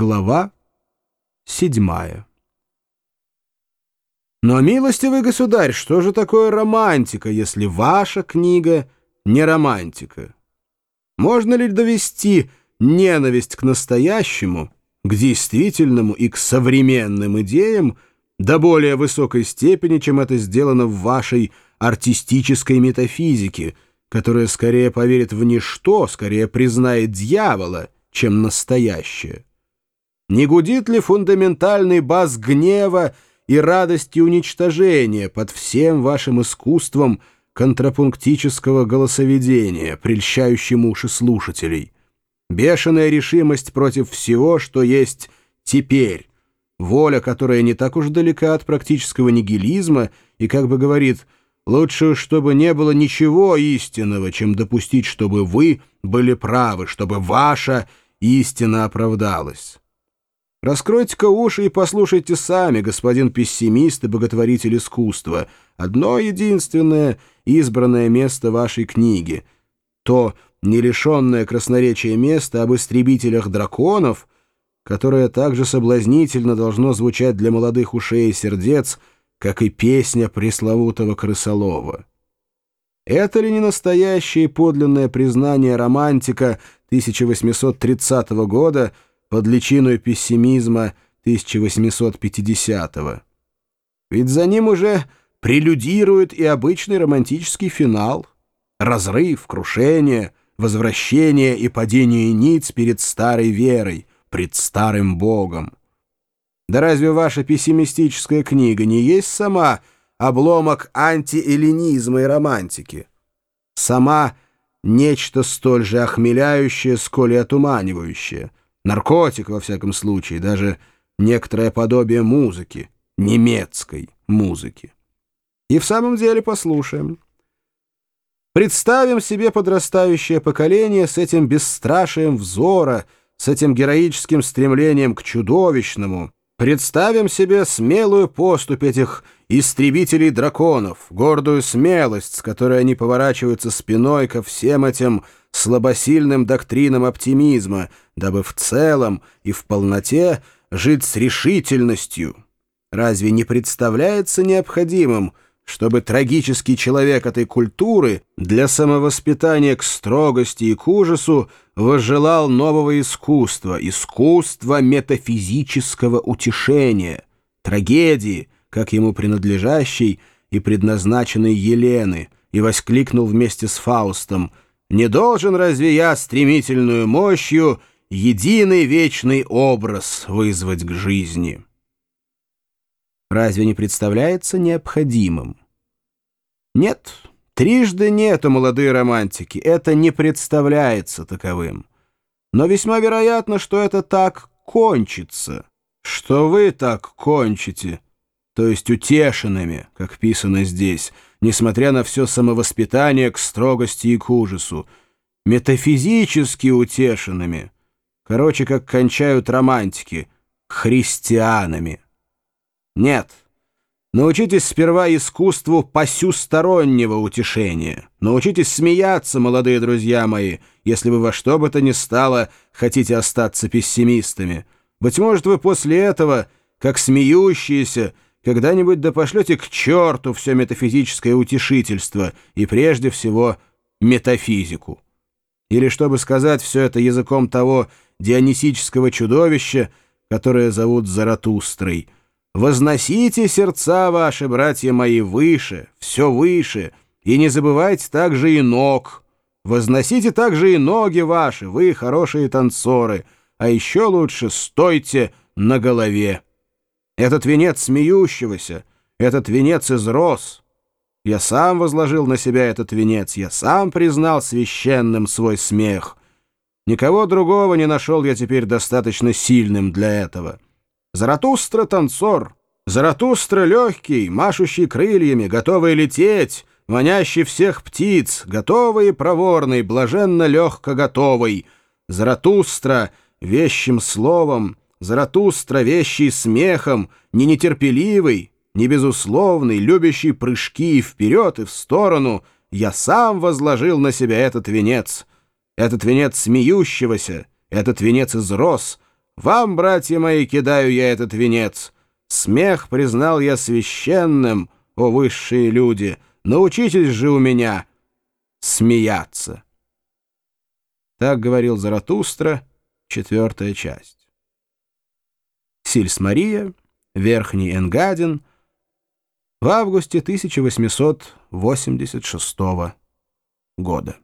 Глава седьмая. Но, милостивый государь, что же такое романтика, если ваша книга не романтика? Можно ли довести ненависть к настоящему, к действительному и к современным идеям до более высокой степени, чем это сделано в вашей артистической метафизике, которая скорее поверит в ничто, скорее признает дьявола, чем настоящее? Не гудит ли фундаментальный бас гнева и радости уничтожения под всем вашим искусством контрапунктического голосоведения, прельщающим уши слушателей? Бешеная решимость против всего, что есть теперь, воля, которая не так уж далека от практического нигилизма и как бы говорит «лучше, чтобы не было ничего истинного, чем допустить, чтобы вы были правы, чтобы ваша истина оправдалась». Раскройте-ка уши и послушайте сами, господин пессимист и боготворитель искусства, одно единственное избранное место вашей книги. То не лишенное красноречия место об истребителях драконов, которое также соблазнительно должно звучать для молодых ушей и сердец, как и песня пресловутого крысолова. Это ли не настоящее подлинное признание романтика 1830 года — под личиной пессимизма 1850-го. Ведь за ним уже прелюдирует и обычный романтический финал. Разрыв, крушение, возвращение и падение ниц перед старой верой, пред старым Богом. Да разве ваша пессимистическая книга не есть сама обломок антиэллинизма и романтики? Сама нечто столь же охмеляющее, сколь и отуманивающее — Наркотик, во всяком случае, даже некоторое подобие музыки, немецкой музыки. И в самом деле послушаем. Представим себе подрастающее поколение с этим бесстрашием взора, с этим героическим стремлением к чудовищному. Представим себе смелую поступь этих истребителей драконов, гордую смелость, с которой они поворачиваются спиной ко всем этим слабосильным доктринам оптимизма, дабы в целом и в полноте жить с решительностью. Разве не представляется необходимым, чтобы трагический человек этой культуры для самовоспитания к строгости и к ужасу возжелал нового искусства, искусства метафизического утешения, трагедии, как ему принадлежащей и предназначенной Елены, и воскликнул вместе с Фаустом — не должен разве я стремительную мощью единый вечный образ вызвать к жизни? Разве не представляется необходимым? Нет, трижды нету молодые романтики, это не представляется таковым. Но весьма вероятно, что это так кончится, что вы так кончите, то есть утешенными, как писано здесь, несмотря на все самовоспитание к строгости и к ужасу, метафизически утешенными, короче, как кончают романтики, христианами. Нет, научитесь сперва искусству посюстороннего утешения. Научитесь смеяться, молодые друзья мои, если вы во что бы то ни стало хотите остаться пессимистами. Быть может, вы после этого, как смеющиеся, когда-нибудь да пошлете к черту все метафизическое утешительство и прежде всего метафизику. Или, чтобы сказать все это языком того дионисического чудовища, которое зовут Заратустрой, «Возносите сердца ваши, братья мои, выше, все выше, и не забывайте также и ног. Возносите также и ноги ваши, вы хорошие танцоры, а еще лучше стойте на голове». Этот венец смеющегося, этот венец из роз. Я сам возложил на себя этот венец, я сам признал священным свой смех. Никого другого не нашел я теперь достаточно сильным для этого. Заратустра — танцор, Заратустра — легкий, машущий крыльями, готовый лететь, манящий всех птиц, готовый и проворный, блаженно легко готовый. Заратустра — вещим словом — Заратустра, вещий смехом, не нетерпеливый, не безусловный, любящий прыжки вперед и в сторону, я сам возложил на себя этот венец. Этот венец смеющегося, этот венец из роз, Вам, братья мои, кидаю я этот венец. Смех признал я священным, о высшие люди. Научитесь же у меня смеяться. Так говорил Заратустра, четвертая часть. Сильс Мария, Верхний Энгадин, в августе 1886 года.